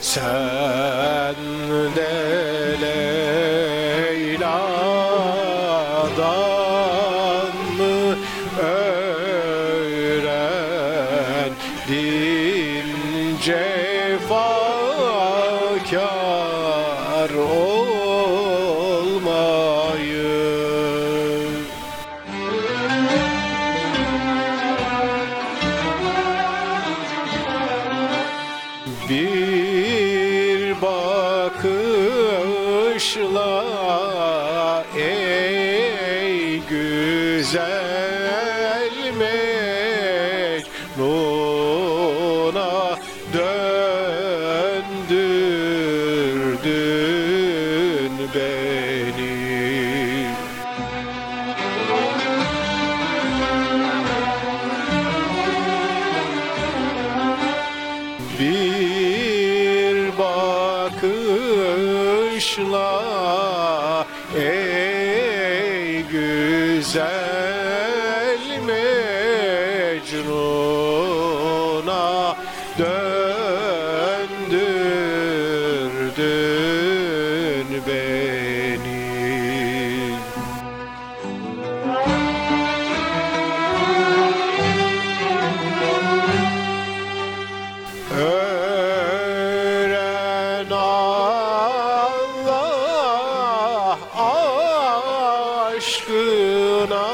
Sen de Leyla'dan mı öğrendin cefakar olmayı? Bir bakışla ey güzel Mecnun'a döndürdün beni. Bir bakışla ey güzel Mecnun'a döndürdün aşkına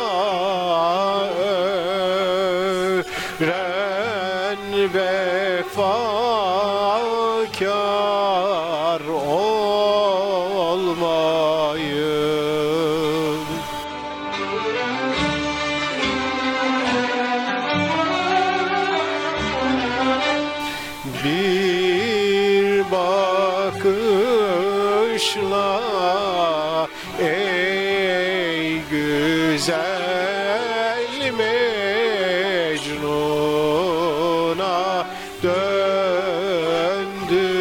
öğren vefakar olmayı Bir bakışla do.